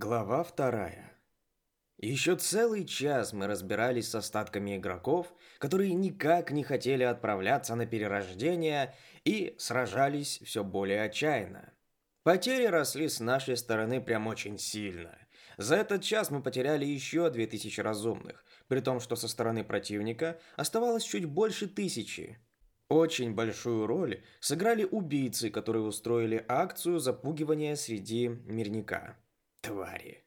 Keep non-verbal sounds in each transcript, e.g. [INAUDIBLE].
Глава вторая. Еще целый час мы разбирались с остатками игроков, которые никак не хотели отправляться на перерождение и сражались все более отчаянно. Потери росли с нашей стороны прям очень сильно. За этот час мы потеряли еще 2000 разумных, при том, что со стороны противника оставалось чуть больше тысячи. Очень большую роль сыграли убийцы, которые устроили акцию запугивания среди мирника. Твари.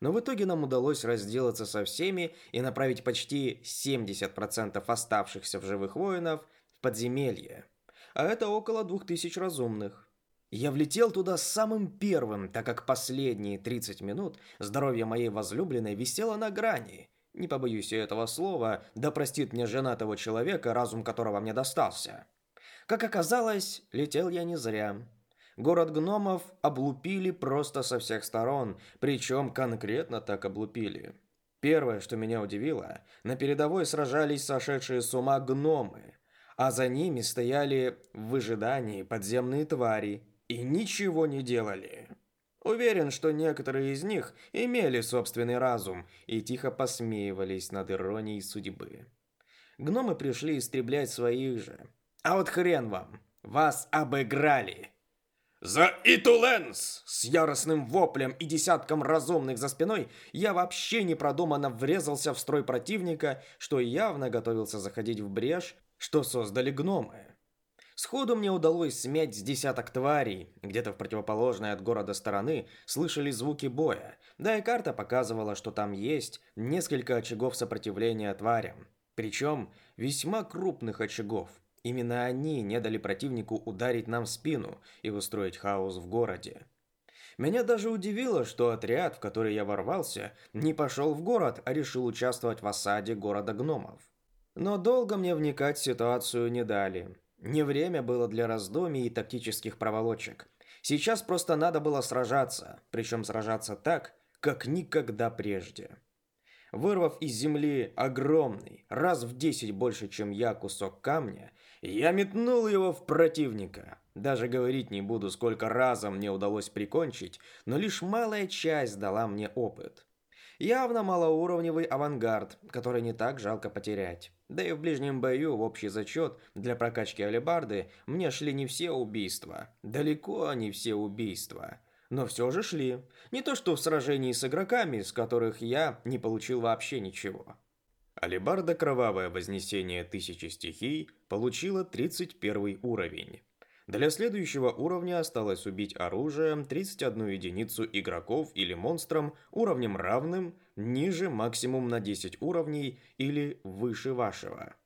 Но в итоге нам удалось разделаться со всеми и направить почти 70% оставшихся в живых воинов в подземелье. А это около 2000 разумных. Я влетел туда самым первым, так как последние 30 минут здоровье моей возлюбленной висело на грани. Не побоюсь я этого слова, да простит мне жена того человека, разум которого мне достался. Как оказалось, летел я не зря. Город гномов облупили просто со всех сторон, причем конкретно так облупили. Первое, что меня удивило, на передовой сражались сошедшие с ума гномы, а за ними стояли в выжидании подземные твари и ничего не делали. Уверен, что некоторые из них имели собственный разум и тихо посмеивались над иронией судьбы. Гномы пришли истреблять своих же. А вот хрен вам, вас обыграли. «За Итуленс!» С яростным воплем и десятком разумных за спиной я вообще непродуманно врезался в строй противника, что явно готовился заходить в брешь, что создали гномы. Сходу мне удалось смять с десяток тварей. Где-то в противоположной от города стороны слышали звуки боя. Да и карта показывала, что там есть несколько очагов сопротивления тварям. Причем весьма крупных очагов. Именно они не дали противнику ударить нам в спину и устроить хаос в городе. Меня даже удивило, что отряд, в который я ворвался, не пошел в город, а решил участвовать в осаде города гномов. Но долго мне вникать в ситуацию не дали. Не время было для раздумий и тактических проволочек. Сейчас просто надо было сражаться, причем сражаться так, как никогда прежде. Вырвав из земли огромный, раз в десять больше, чем я, кусок камня, я метнул его в противника. Даже говорить не буду, сколько разом мне удалось прикончить, но лишь малая часть дала мне опыт. Явно малоуровневый авангард, который не так жалко потерять. Да и в ближнем бою в общий зачет для прокачки алебарды мне шли не все убийства. Далеко не все убийства. Но все же шли. Не то что в сражении с игроками, с которых я не получил вообще ничего. Алибарда Кровавое Вознесение Тысячи Стихий получила 31 уровень. Для следующего уровня осталось убить оружием 31 единицу игроков или монстрам уровнем равным ниже максимум на 10 уровней или выше вашего.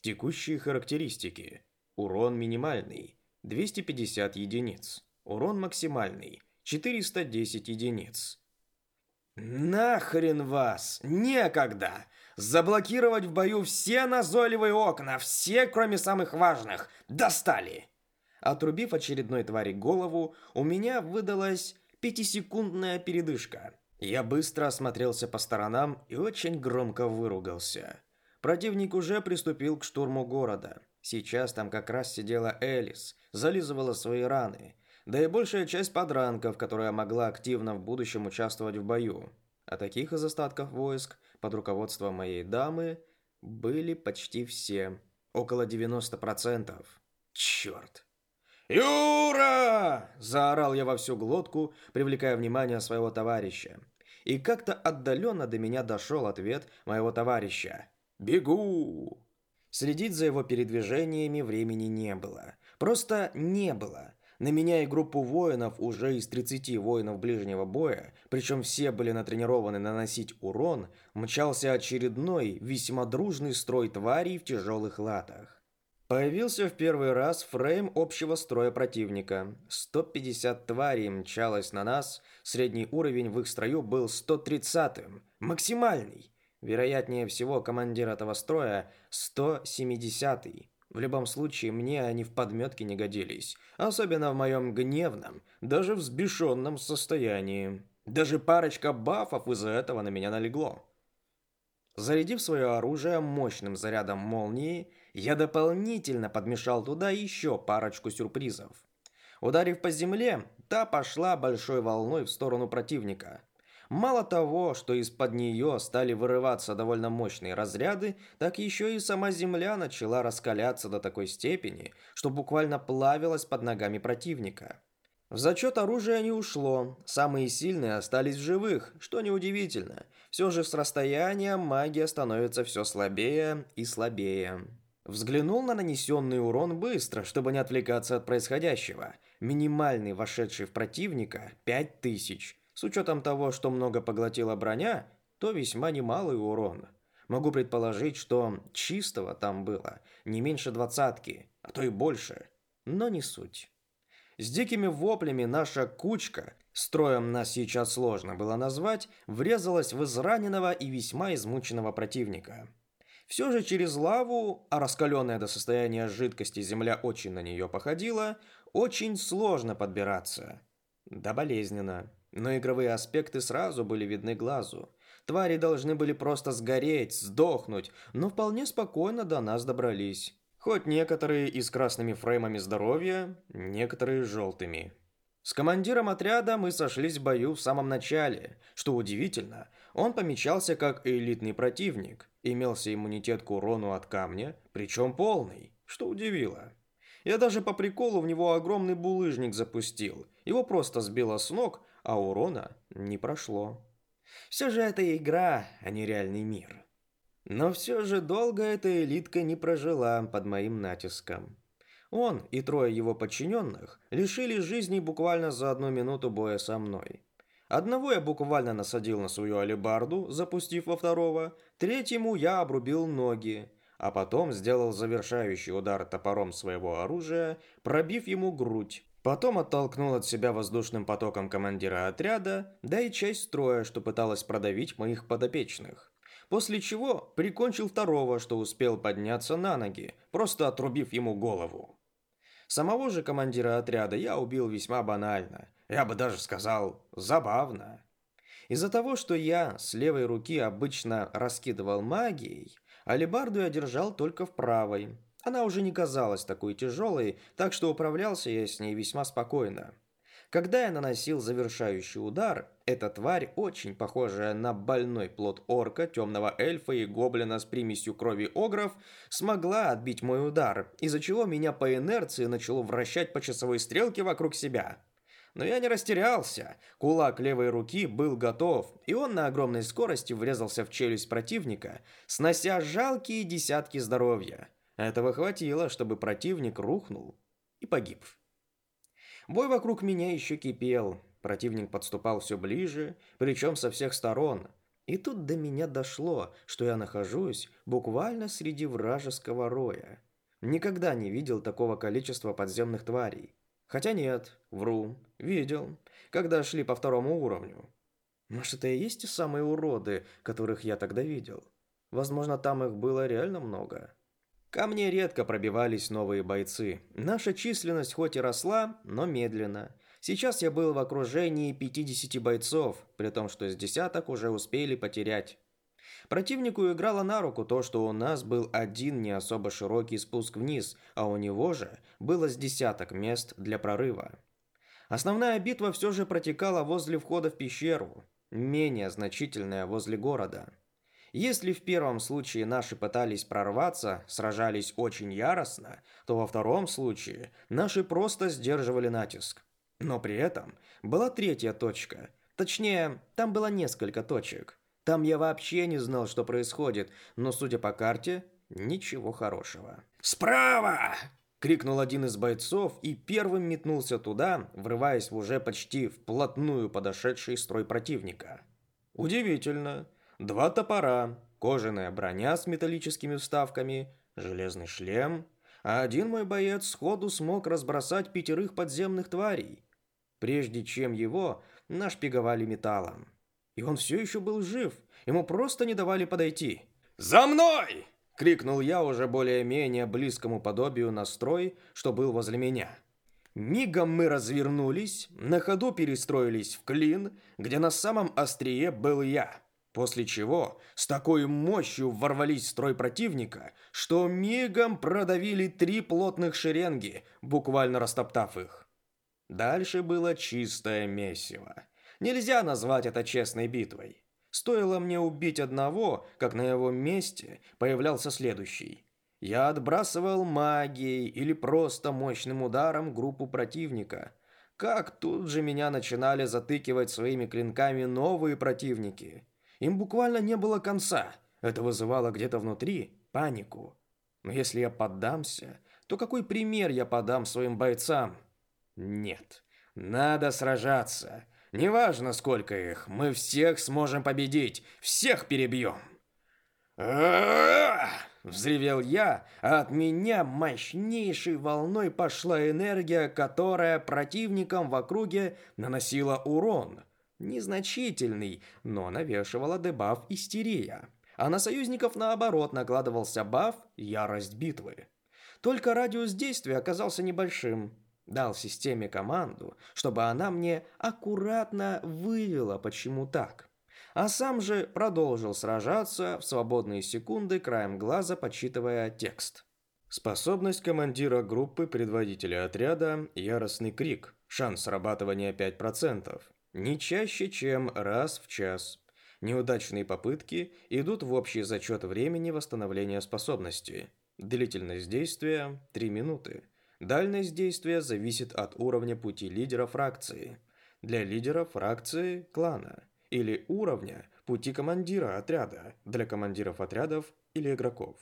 Текущие характеристики. Урон минимальный 250 единиц. Урон максимальный 410 единиц. Нахрен вас! Некогда! Заблокировать в бою все назойливые окна, все, кроме самых важных. Достали! Отрубив очередной твари голову, у меня выдалась пятисекундная передышка. Я быстро осмотрелся по сторонам и очень громко выругался. Противник уже приступил к штурму города. Сейчас там как раз сидела Элис, зализывала свои раны. Да и большая часть подранков, которая могла активно в будущем участвовать в бою. А таких из остатков войск под руководством моей дамы были почти все. Около 90%. Черт. «Юра!» – заорал я во всю глотку, привлекая внимание своего товарища. И как-то отдаленно до меня дошел ответ моего товарища. «Бегу!» Следить за его передвижениями времени не было. Просто не было. На меня и группу воинов уже из 30 воинов ближнего боя, причем все были натренированы наносить урон, мчался очередной, весьма дружный строй тварей в тяжелых латах. Появился в первый раз фрейм общего строя противника. 150 тварей мчалось на нас, средний уровень в их строю был 130-м, максимальный. Вероятнее всего, командир этого строя 170-й. В любом случае, мне они в подметке не годились. Особенно в моем гневном, даже взбешенном состоянии. Даже парочка бафов из-за этого на меня налегло. Зарядив свое оружие мощным зарядом молнии, я дополнительно подмешал туда еще парочку сюрпризов. Ударив по земле, та пошла большой волной в сторону противника. Мало того, что из-под нее стали вырываться довольно мощные разряды, так еще и сама земля начала раскаляться до такой степени, что буквально плавилась под ногами противника. В зачет оружия не ушло, самые сильные остались в живых, что неудивительно. Все же с расстояния магия становится все слабее и слабее. Взглянул на нанесенный урон быстро, чтобы не отвлекаться от происходящего. Минимальный вошедший в противника – 5000. С учетом того, что много поглотила броня, то весьма немалый урон. Могу предположить, что чистого там было не меньше двадцатки, а то и больше. Но не суть. С дикими воплями наша кучка, строем нас сейчас сложно было назвать, врезалась в израненного и весьма измученного противника. Все же через лаву, а раскаленная до состояния жидкости земля очень на нее походила, очень сложно подбираться. Да болезненно. Но игровые аспекты сразу были видны глазу. Твари должны были просто сгореть, сдохнуть, но вполне спокойно до нас добрались. Хоть некоторые и с красными фреймами здоровья, некоторые с желтыми. С командиром отряда мы сошлись в бою в самом начале. Что удивительно, он помечался как элитный противник. Имелся иммунитет к урону от камня, причем полный, что удивило. Я даже по приколу в него огромный булыжник запустил. Его просто сбило с ног, а урона не прошло. Все же это игра, а не реальный мир. Но все же долго эта элитка не прожила под моим натиском. Он и трое его подчиненных лишили жизни буквально за одну минуту боя со мной. Одного я буквально насадил на свою алебарду, запустив во второго, третьему я обрубил ноги, а потом сделал завершающий удар топором своего оружия, пробив ему грудь. Потом оттолкнул от себя воздушным потоком командира отряда, да и часть строя, что пыталась продавить моих подопечных. После чего прикончил второго, что успел подняться на ноги, просто отрубив ему голову. Самого же командира отряда я убил весьма банально, я бы даже сказал, забавно. Из-за того, что я с левой руки обычно раскидывал магией, алебарду я держал только в правой, она уже не казалась такой тяжелой, так что управлялся я с ней весьма спокойно. Когда я наносил завершающий удар, эта тварь, очень похожая на больной плод орка, темного эльфа и гоблина с примесью крови огров, смогла отбить мой удар, из-за чего меня по инерции начало вращать по часовой стрелке вокруг себя. Но я не растерялся. Кулак левой руки был готов, и он на огромной скорости врезался в челюсть противника, снося жалкие десятки здоровья. Этого хватило, чтобы противник рухнул и погиб. Бой вокруг меня еще кипел. Противник подступал все ближе, причем со всех сторон. И тут до меня дошло, что я нахожусь буквально среди вражеского роя. Никогда не видел такого количества подземных тварей. Хотя нет, вру, видел, когда шли по второму уровню. Может, это и есть те самые уроды, которых я тогда видел? Возможно, там их было реально много. Ко мне редко пробивались новые бойцы. Наша численность хоть и росла, но медленно. Сейчас я был в окружении 50 бойцов, при том, что с десяток уже успели потерять. Противнику играло на руку то, что у нас был один не особо широкий спуск вниз, а у него же было с десяток мест для прорыва. Основная битва все же протекала возле входа в пещеру, менее значительная возле города. Если в первом случае наши пытались прорваться, сражались очень яростно, то во втором случае наши просто сдерживали натиск. Но при этом была третья точка. Точнее, там было несколько точек. Там я вообще не знал, что происходит, но, судя по карте, ничего хорошего. «Справа!» — крикнул один из бойцов и первым метнулся туда, врываясь в уже почти вплотную подошедший строй противника. Удивительно. Два топора, кожаная броня с металлическими вставками, железный шлем, а один мой боец сходу смог разбросать пятерых подземных тварей, прежде чем его нашпиговали металлом. И он все еще был жив, ему просто не давали подойти. «За мной!» — крикнул я уже более-менее близкому подобию настрой, что был возле меня. Мигом мы развернулись, на ходу перестроились в клин, где на самом острие был я. После чего с такой мощью ворвались в строй противника, что мигом продавили три плотных шеренги, буквально растоптав их. Дальше было чистое месиво. Нельзя назвать это честной битвой. Стоило мне убить одного, как на его месте появлялся следующий. Я отбрасывал магией или просто мощным ударом группу противника. Как тут же меня начинали затыкивать своими клинками новые противники. Им буквально не было конца. Это вызывало где-то внутри панику. Но если я поддамся, то какой пример я подам своим бойцам? Нет, надо сражаться. Неважно, сколько их, мы всех сможем победить, всех перебьем. Взревел я, а от меня мощнейшей волной пошла энергия, которая противникам в округе наносила урон. Незначительный, но навешивала дебаф истерия. А на союзников наоборот накладывался баф ярость битвы. Только радиус действия оказался небольшим, Дал системе команду, чтобы она мне аккуратно вывела, почему так. А сам же продолжил сражаться в свободные секунды, краем глаза подсчитывая текст. Способность командира группы предводителя отряда «Яростный крик». Шанс срабатывания 5%. Не чаще, чем раз в час. Неудачные попытки идут в общий зачет времени восстановления способности. Длительность действия – 3 минуты. Дальность действия зависит от уровня пути лидера фракции. Для лидера фракции клана или уровня пути командира отряда для командиров отрядов или игроков.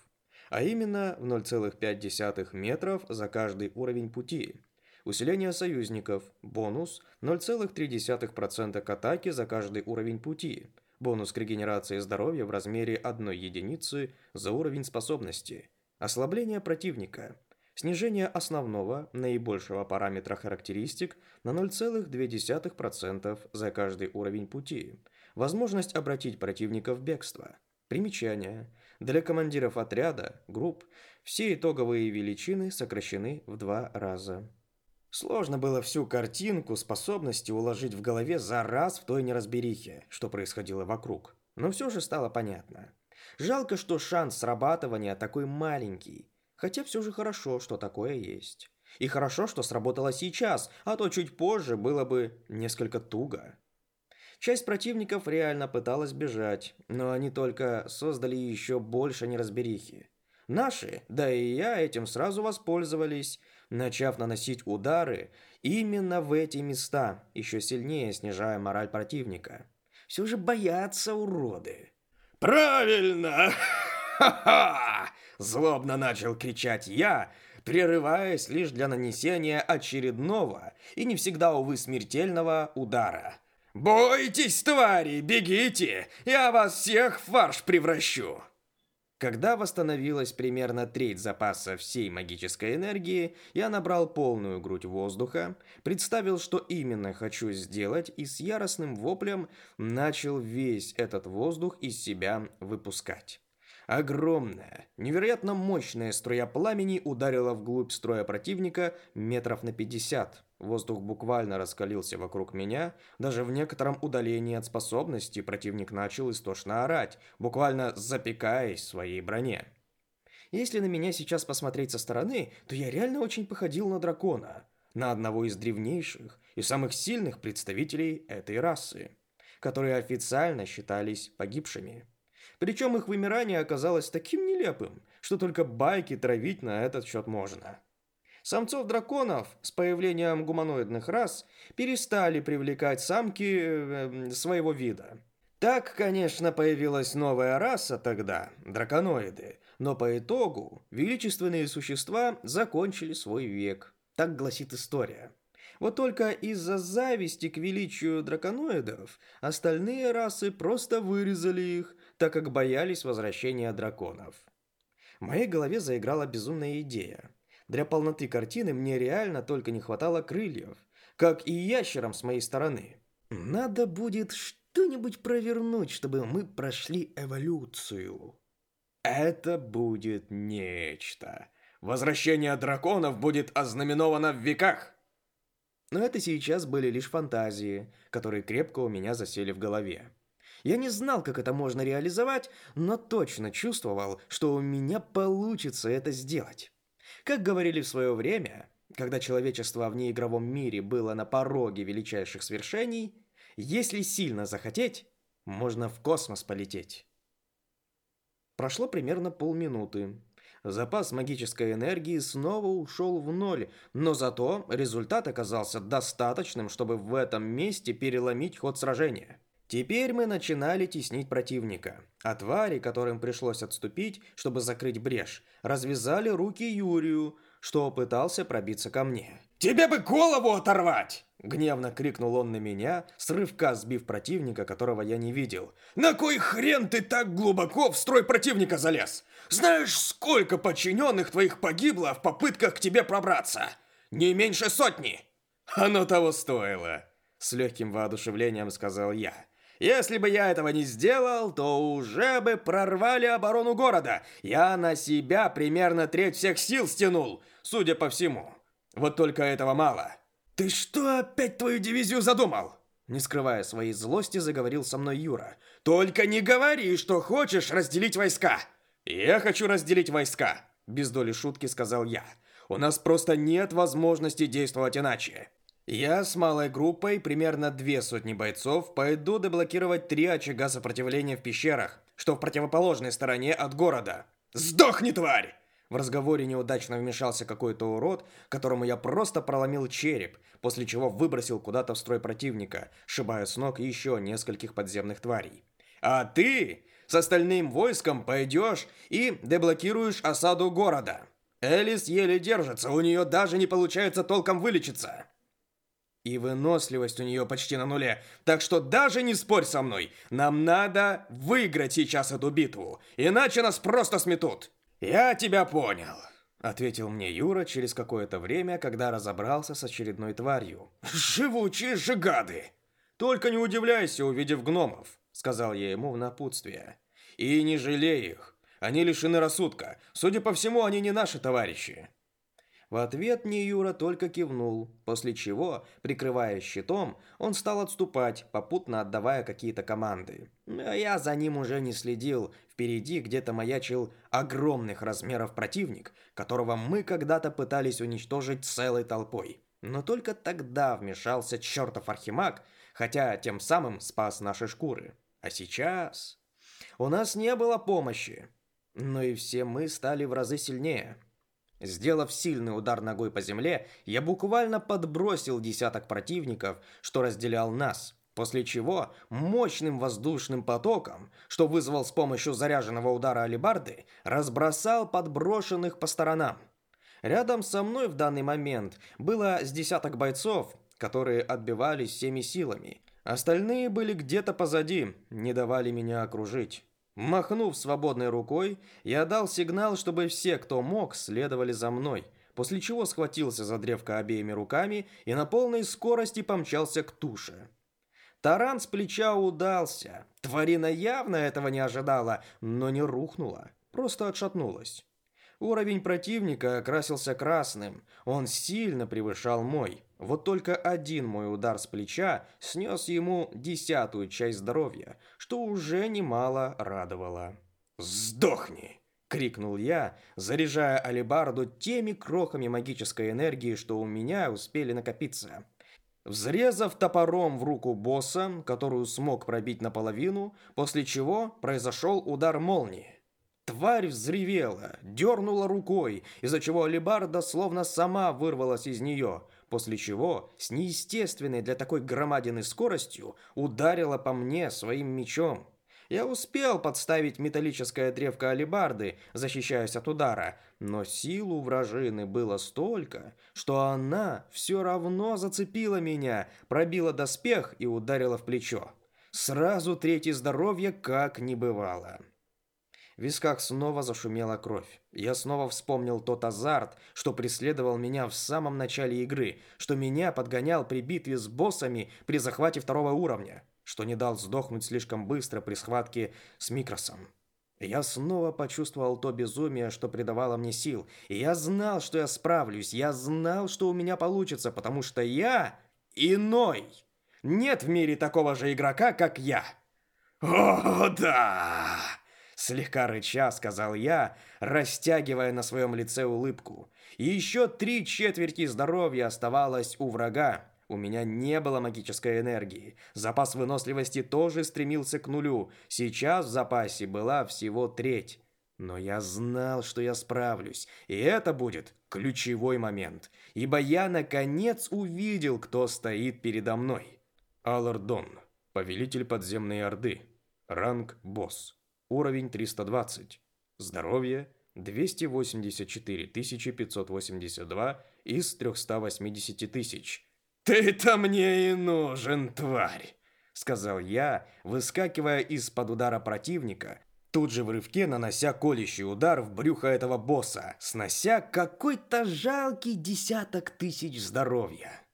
А именно в 0,5 метров за каждый уровень пути. Усиление союзников. Бонус 0,3% к атаке за каждый уровень пути. Бонус к регенерации здоровья в размере 1 единицы за уровень способности. Ослабление противника снижение основного, наибольшего параметра характеристик на 0,2% за каждый уровень пути, возможность обратить противника в бегство. Примечание. Для командиров отряда, групп, все итоговые величины сокращены в два раза. Сложно было всю картинку способности уложить в голове за раз в той неразберихе, что происходило вокруг. Но все же стало понятно. Жалко, что шанс срабатывания такой маленький. Хотя все же хорошо, что такое есть. И хорошо, что сработало сейчас, а то чуть позже было бы несколько туго. Часть противников реально пыталась бежать, но они только создали еще больше неразберихи. Наши, да и я этим сразу воспользовались, начав наносить удары именно в эти места, еще сильнее снижая мораль противника. Все же боятся уроды. «Правильно! [LAUGHS] Ха-ха!» Злобно начал кричать я, прерываясь лишь для нанесения очередного и не всегда, увы, смертельного удара. «Бойтесь, твари, бегите! Я вас всех в фарш превращу!» Когда восстановилась примерно треть запаса всей магической энергии, я набрал полную грудь воздуха, представил, что именно хочу сделать, и с яростным воплем начал весь этот воздух из себя выпускать. Огромная, невероятно мощная струя пламени ударила вглубь строя противника метров на 50. Воздух буквально раскалился вокруг меня. Даже в некотором удалении от способности противник начал истошно орать, буквально запекаясь в своей броне. Если на меня сейчас посмотреть со стороны, то я реально очень походил на дракона. На одного из древнейших и самых сильных представителей этой расы, которые официально считались погибшими. Причем их вымирание оказалось таким нелепым, что только байки травить на этот счет можно. Самцов драконов с появлением гуманоидных рас перестали привлекать самки э, своего вида. Так, конечно, появилась новая раса тогда – драконоиды, но по итогу величественные существа закончили свой век. Так гласит история. Вот только из-за зависти к величию драконоидов остальные расы просто вырезали их так как боялись возвращения драконов. В моей голове заиграла безумная идея. Для полноты картины мне реально только не хватало крыльев, как и ящерам с моей стороны. Надо будет что-нибудь провернуть, чтобы мы прошли эволюцию. Это будет нечто. Возвращение драконов будет ознаменовано в веках. Но это сейчас были лишь фантазии, которые крепко у меня засели в голове. Я не знал, как это можно реализовать, но точно чувствовал, что у меня получится это сделать. Как говорили в свое время, когда человечество в неигровом мире было на пороге величайших свершений, Если сильно захотеть, можно в космос полететь. Прошло примерно полминуты. Запас магической энергии снова ушел в ноль, но зато результат оказался достаточным, чтобы в этом месте переломить ход сражения. Теперь мы начинали теснить противника, а твари, которым пришлось отступить, чтобы закрыть брешь, развязали руки Юрию, что пытался пробиться ко мне. «Тебе бы голову оторвать!» Гневно крикнул он на меня, с рывка сбив противника, которого я не видел. «На кой хрен ты так глубоко в строй противника залез? Знаешь, сколько подчиненных твоих погибло в попытках к тебе пробраться? Не меньше сотни!» «Оно того стоило!» С легким воодушевлением сказал я. Если бы я этого не сделал, то уже бы прорвали оборону города. Я на себя примерно треть всех сил стянул, судя по всему. Вот только этого мало. Ты что опять твою дивизию задумал? Не скрывая своей злости, заговорил со мной Юра. Только не говори, что хочешь разделить войска. Я хочу разделить войска, без доли шутки сказал я. У нас просто нет возможности действовать иначе. Я с малой группой, примерно две сотни бойцов, пойду деблокировать три очага сопротивления в пещерах, что в противоположной стороне от города. «Сдохни, тварь!» В разговоре неудачно вмешался какой-то урод, которому я просто проломил череп, после чего выбросил куда-то в строй противника, шибая с ног еще нескольких подземных тварей. «А ты с остальным войском пойдешь и деблокируешь осаду города. Элис еле держится, у нее даже не получается толком вылечиться». И выносливость у нее почти на нуле. Так что даже не спорь со мной. Нам надо выиграть сейчас эту битву. Иначе нас просто сметут. Я тебя понял. Ответил мне Юра через какое-то время, когда разобрался с очередной тварью. «Живучие же гады!» «Только не удивляйся, увидев гномов», — сказал я ему в напутствие. «И не жалей их. Они лишены рассудка. Судя по всему, они не наши товарищи». В ответ мне Юра только кивнул, после чего, прикрывая щитом, он стал отступать, попутно отдавая какие-то команды. А я за ним уже не следил, впереди где-то маячил огромных размеров противник, которого мы когда-то пытались уничтожить целой толпой. Но только тогда вмешался чертов архимаг, хотя тем самым спас наши шкуры. А сейчас... У нас не было помощи, но и все мы стали в разы сильнее. Сделав сильный удар ногой по земле, я буквально подбросил десяток противников, что разделял нас, после чего мощным воздушным потоком, что вызвал с помощью заряженного удара алебарды, разбросал подброшенных по сторонам. Рядом со мной в данный момент было с десяток бойцов, которые отбивались всеми силами. Остальные были где-то позади, не давали меня окружить. Махнув свободной рукой, я дал сигнал, чтобы все, кто мог, следовали за мной, после чего схватился за древко обеими руками и на полной скорости помчался к туше. Таран с плеча удался. Тварина явно этого не ожидала, но не рухнула, просто отшатнулась. Уровень противника окрасился красным. Он сильно превышал мой. Вот только один мой удар с плеча снес ему десятую часть здоровья, что уже немало радовало. «Сдохни!» — крикнул я, заряжая алебарду теми крохами магической энергии, что у меня успели накопиться. Взрезав топором в руку босса, которую смог пробить наполовину, после чего произошел удар молнии. Тварь взревела, дернула рукой, из-за чего алебарда словно сама вырвалась из нее, после чего с неестественной для такой громадины скоростью ударила по мне своим мечом. Я успел подставить металлическое древко алебарды, защищаясь от удара, но силу вражины было столько, что она все равно зацепила меня, пробила доспех и ударила в плечо. Сразу третье здоровье как не бывало. В висках снова зашумела кровь. Я снова вспомнил тот азарт, что преследовал меня в самом начале игры, что меня подгонял при битве с боссами при захвате второго уровня, что не дал сдохнуть слишком быстро при схватке с Микросом. Я снова почувствовал то безумие, что придавало мне сил. И я знал, что я справлюсь. Я знал, что у меня получится, потому что я иной. Нет в мире такого же игрока, как я. О, да! Слегка рыча, сказал я, растягивая на своем лице улыбку. Еще три четверти здоровья оставалось у врага. У меня не было магической энергии. Запас выносливости тоже стремился к нулю. Сейчас в запасе была всего треть. Но я знал, что я справлюсь, и это будет ключевой момент, ибо я наконец увидел, кто стоит передо мной. Алардон, повелитель подземной Орды, ранг босс, уровень 320, здоровье 284 582 из 380 тысяч. «Ты-то мне и нужен, тварь!» Сказал я, выскакивая из-под удара противника, тут же в рывке нанося колющий удар в брюхо этого босса, снося какой-то жалкий десяток тысяч здоровья.